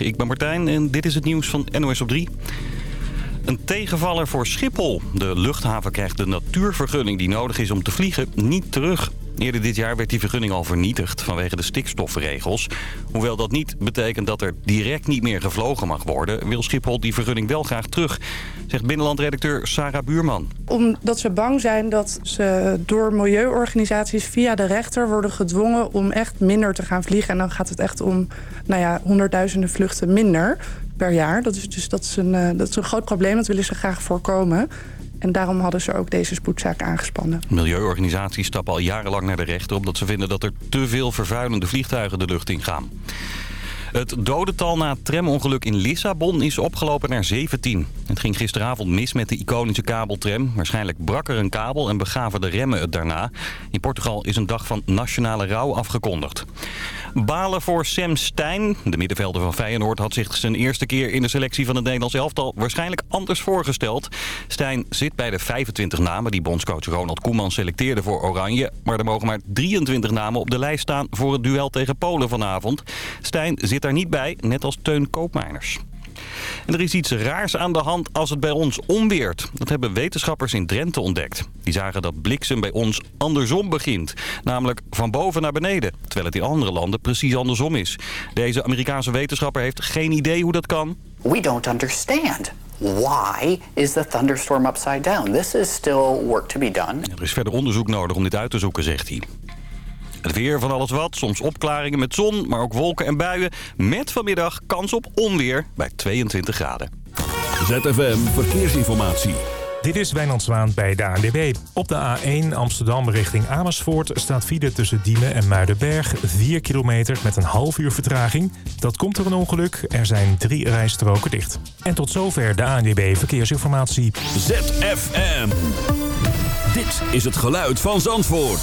Ik ben Martijn en dit is het nieuws van NOS op 3. Een tegenvaller voor Schiphol. De luchthaven krijgt de natuurvergunning die nodig is om te vliegen niet terug. Eerder dit jaar werd die vergunning al vernietigd vanwege de stikstofregels. Hoewel dat niet betekent dat er direct niet meer gevlogen mag worden... wil Schiphol die vergunning wel graag terug, zegt binnenlandredacteur Sarah Buurman. Omdat ze bang zijn dat ze door milieuorganisaties via de rechter worden gedwongen... om echt minder te gaan vliegen. En dan gaat het echt om nou ja, honderdduizenden vluchten minder per jaar. Dat is dus dat is een, uh, dat is een groot probleem, dat willen ze graag voorkomen. En daarom hadden ze ook deze spoedzaak aangespannen. Milieuorganisaties stappen al jarenlang naar de rechter... omdat ze vinden dat er te veel vervuilende vliegtuigen de lucht in gaan. Het dodental na het tramongeluk in Lissabon is opgelopen naar 17. Het ging gisteravond mis met de iconische kabeltram. Waarschijnlijk brak er een kabel en begaven de remmen het daarna. In Portugal is een dag van nationale rouw afgekondigd. Balen voor Sam Stein. De middenvelder van Feyenoord had zich zijn eerste keer in de selectie van het Nederlands elftal waarschijnlijk anders voorgesteld. Stein zit bij de 25 namen die bondscoach Ronald Koeman selecteerde voor Oranje. Maar er mogen maar 23 namen op de lijst staan voor het duel tegen Polen vanavond. Stein zit daar niet bij, net als Teun Koopmeiners. En er is iets raars aan de hand als het bij ons onweert. Dat hebben wetenschappers in Drenthe ontdekt. Die zagen dat bliksem bij ons andersom begint. Namelijk van boven naar beneden. Terwijl het in andere landen precies andersom is. Deze Amerikaanse wetenschapper heeft geen idee hoe dat kan. We don't understand. Why is the thunderstorm upside down? This is still work to be done. Er is verder onderzoek nodig om dit uit te zoeken, zegt hij. Het weer van alles wat, soms opklaringen met zon, maar ook wolken en buien. Met vanmiddag kans op onweer bij 22 graden. ZFM Verkeersinformatie. Dit is Wijnand Zwaan bij de ANWB. Op de A1 Amsterdam richting Amersfoort staat file tussen Diemen en Muidenberg. 4 kilometer met een half uur vertraging. Dat komt door een ongeluk. Er zijn drie rijstroken dicht. En tot zover de ANWB Verkeersinformatie. ZFM. Dit is het geluid van Zandvoort.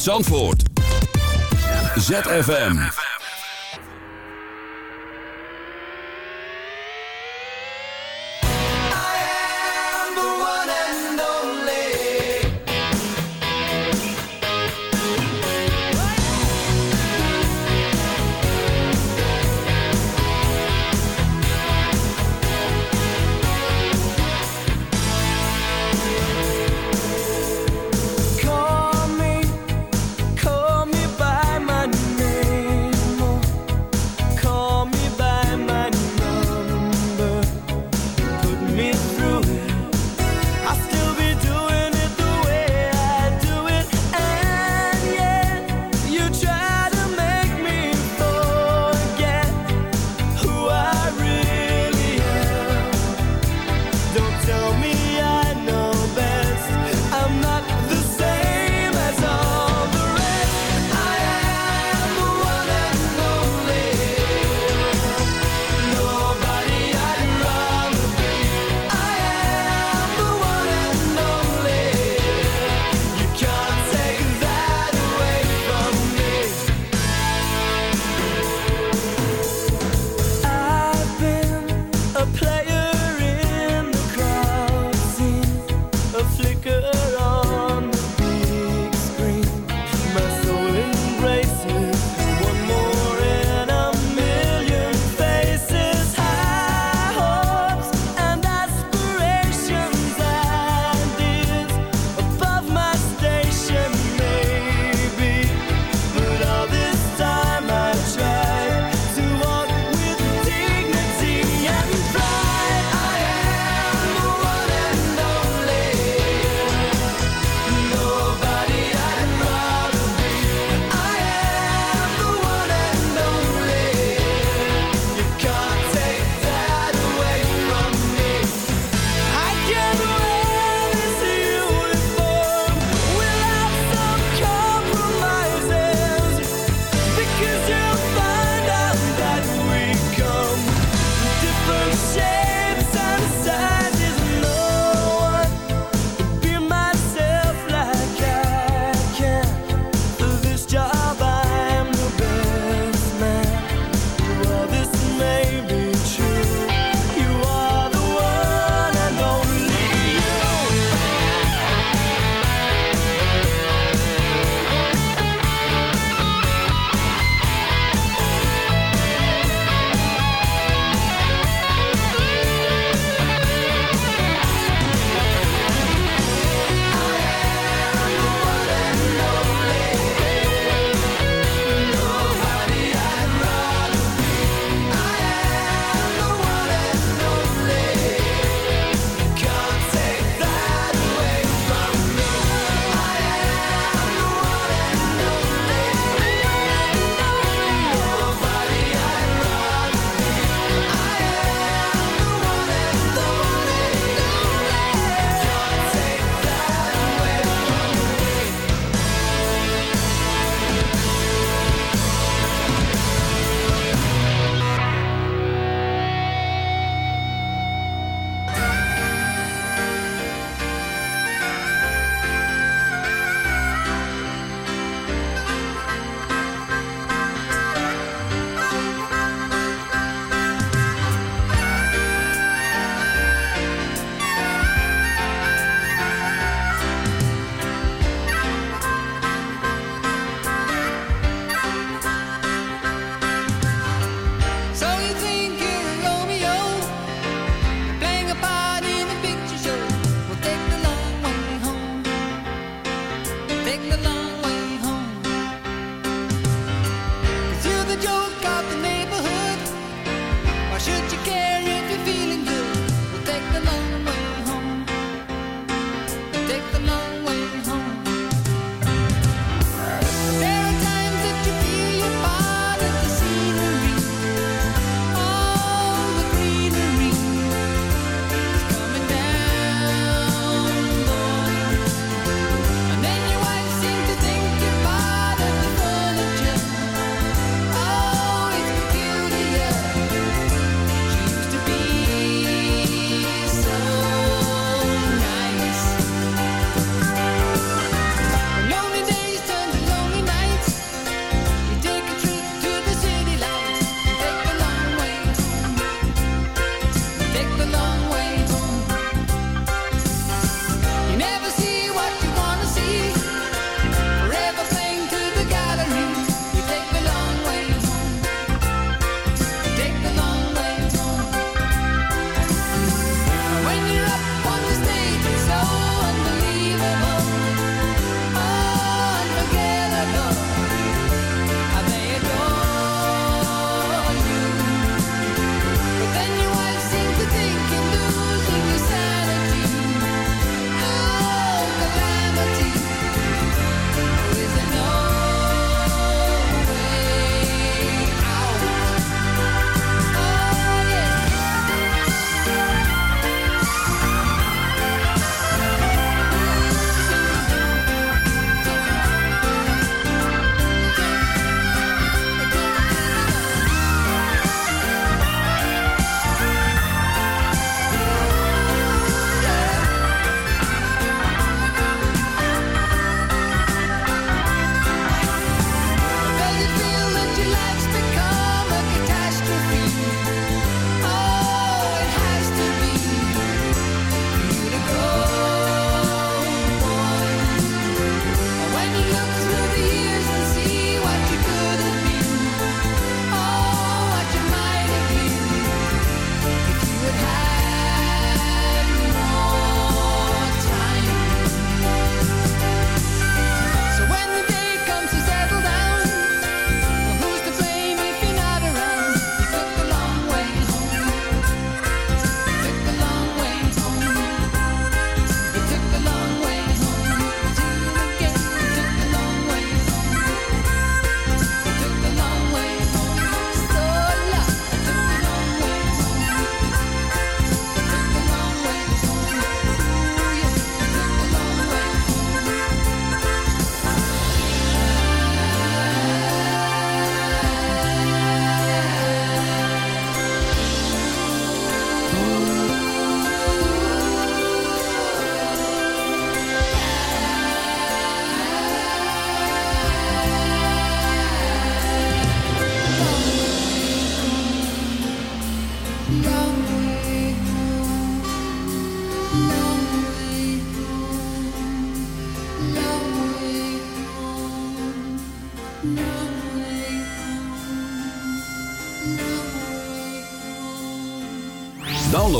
uit Zandvoort. ZFM.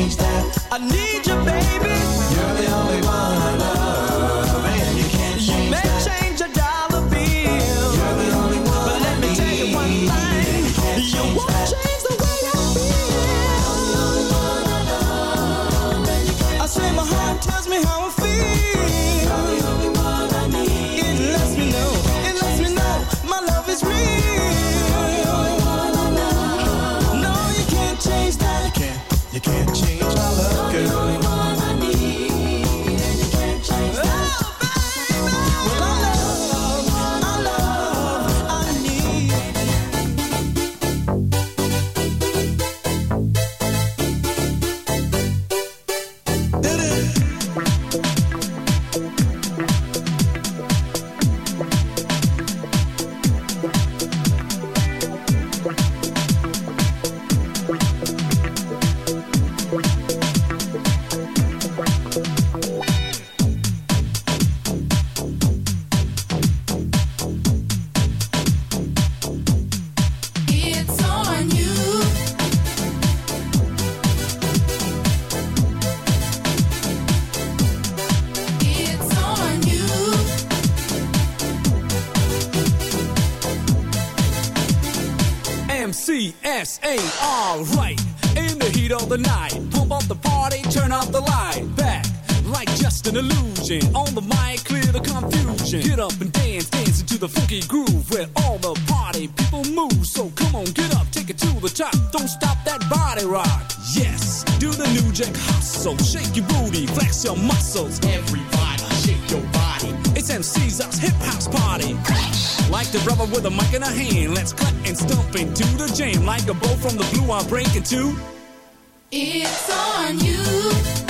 change that. I need you. ain't alright. In the heat of the night, pump up the party, turn off the light. Back like just an illusion. On the mic, clear the confusion. Get up and dance, dance into the funky groove where all the party people move. So come on, get up, take it to the top. Don't stop that body rock. Yes, do the new jack hustle. Shake your booty, flex your muscles. Everybody, shake your body. It's MC's up, hip hop's party. Like the brother with a mic in a hand, let's clap and stomp into the jam. Like a bow from the blue, I break in two. It's on you.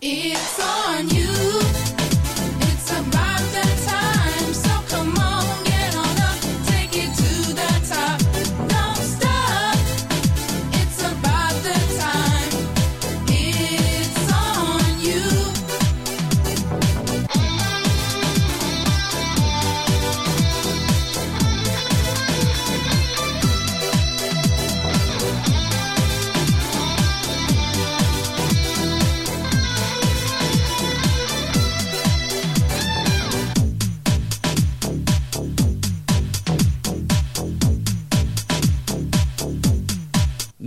It's on you.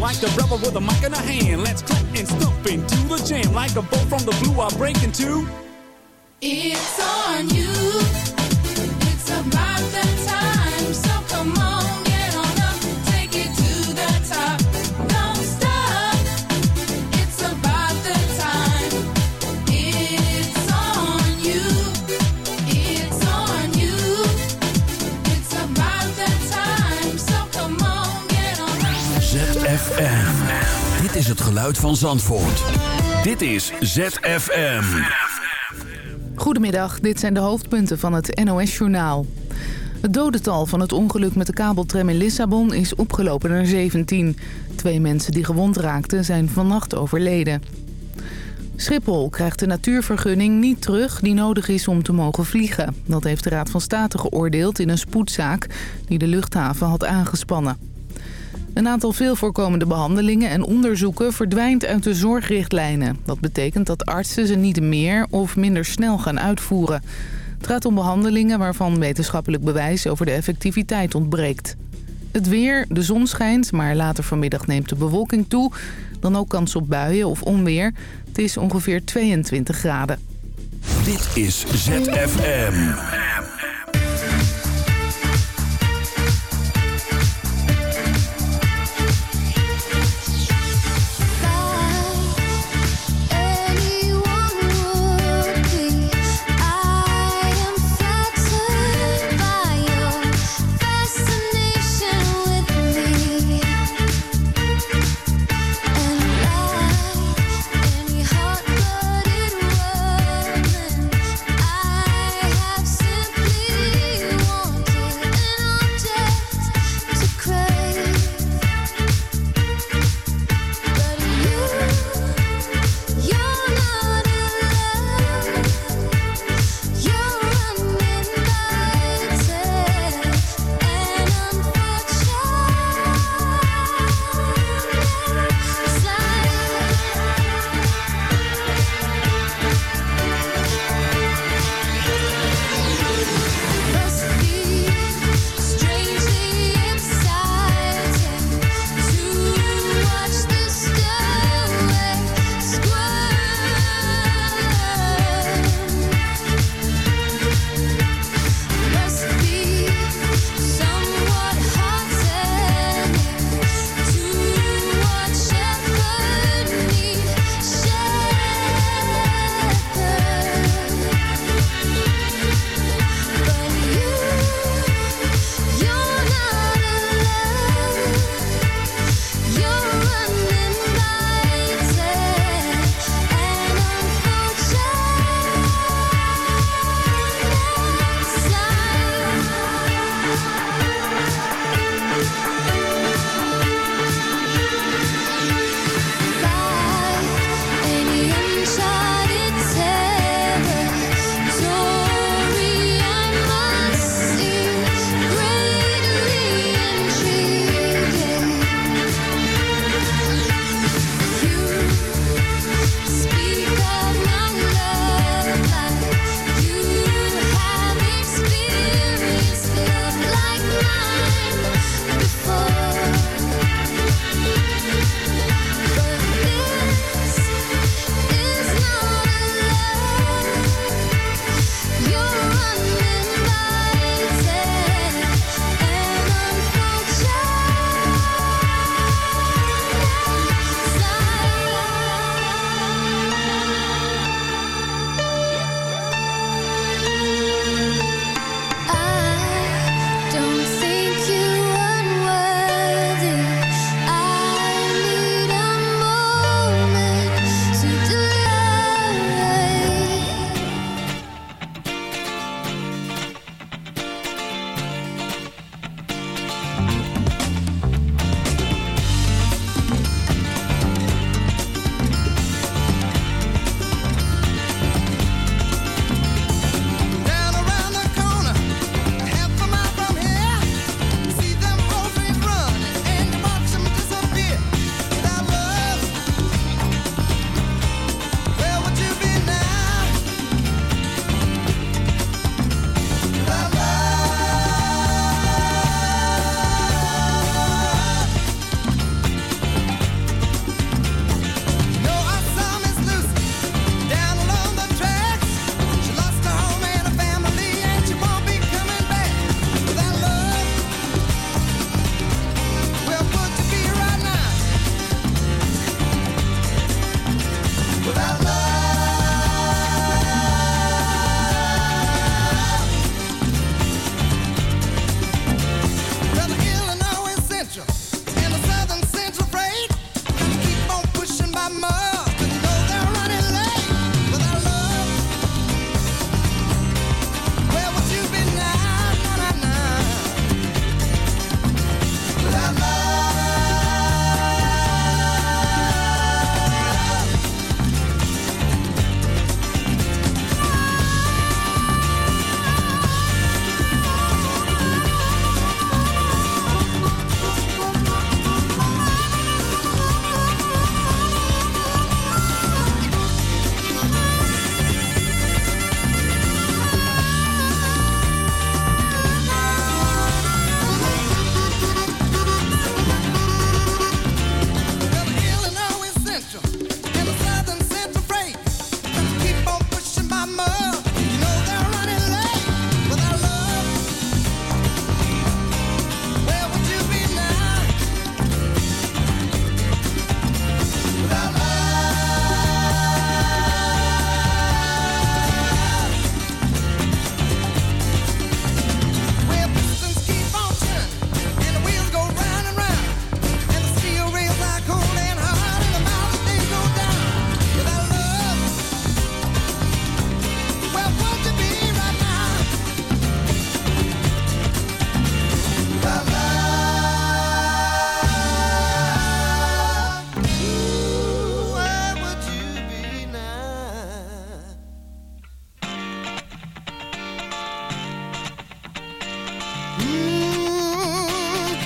Like the rebel with a mic in a hand. Let's clap and stomp into the jam. Like a bolt from the blue, I break into. It's on you. It's about that time. So come on, is het geluid van Zandvoort. Dit is ZFM. Goedemiddag, dit zijn de hoofdpunten van het NOS-journaal. Het dodental van het ongeluk met de kabeltram in Lissabon is opgelopen naar 17. Twee mensen die gewond raakten zijn vannacht overleden. Schiphol krijgt de natuurvergunning niet terug die nodig is om te mogen vliegen. Dat heeft de Raad van State geoordeeld in een spoedzaak die de luchthaven had aangespannen. Een aantal veel voorkomende behandelingen en onderzoeken verdwijnt uit de zorgrichtlijnen. Dat betekent dat artsen ze niet meer of minder snel gaan uitvoeren. Het gaat om behandelingen waarvan wetenschappelijk bewijs over de effectiviteit ontbreekt. Het weer, de zon schijnt, maar later vanmiddag neemt de bewolking toe. Dan ook kans op buien of onweer. Het is ongeveer 22 graden. Dit is ZFM.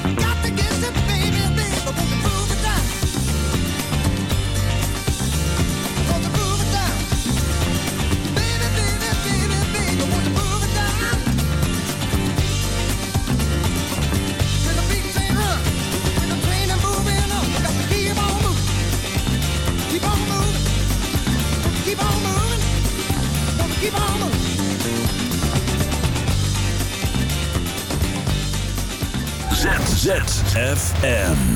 Got ZFM.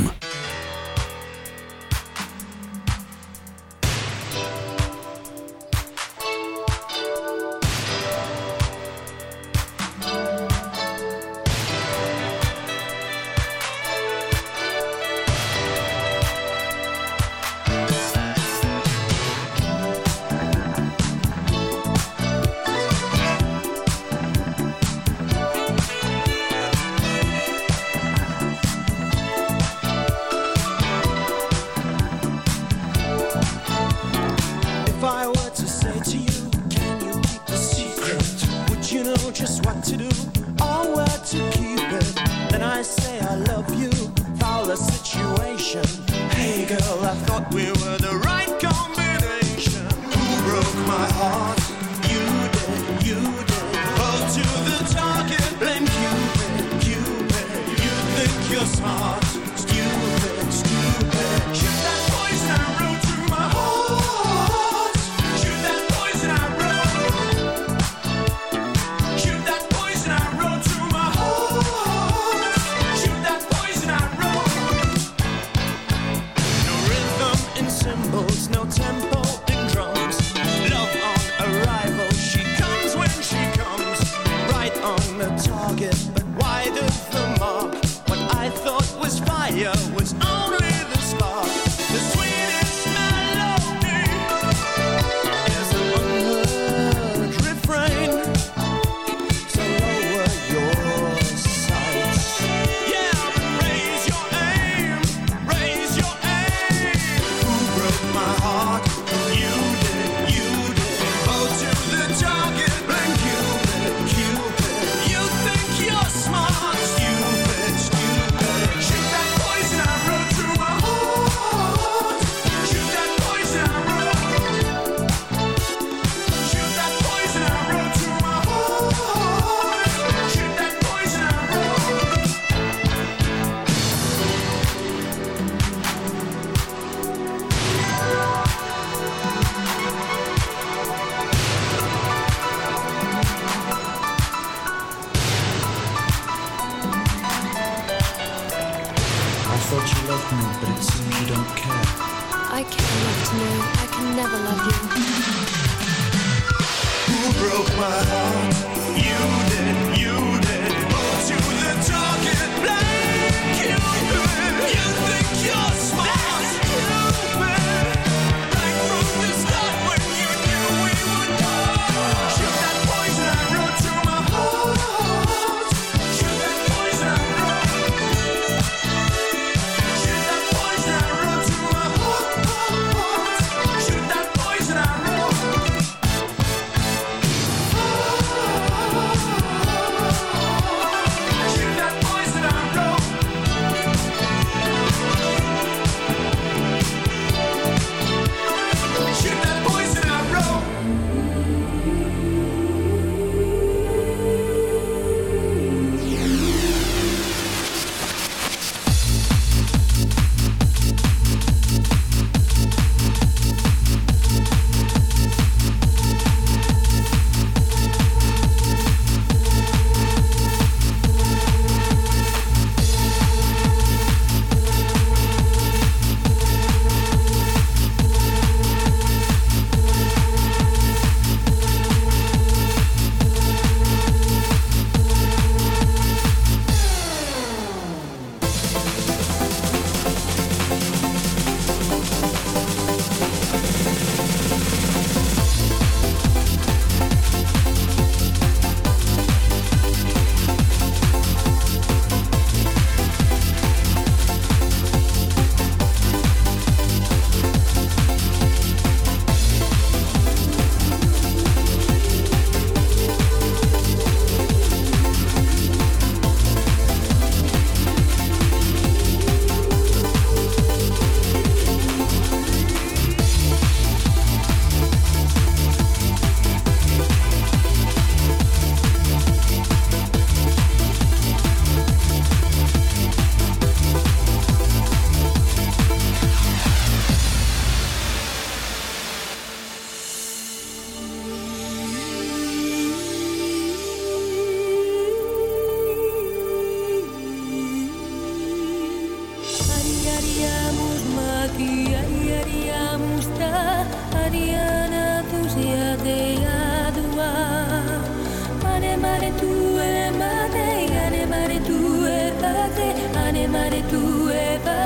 started to ever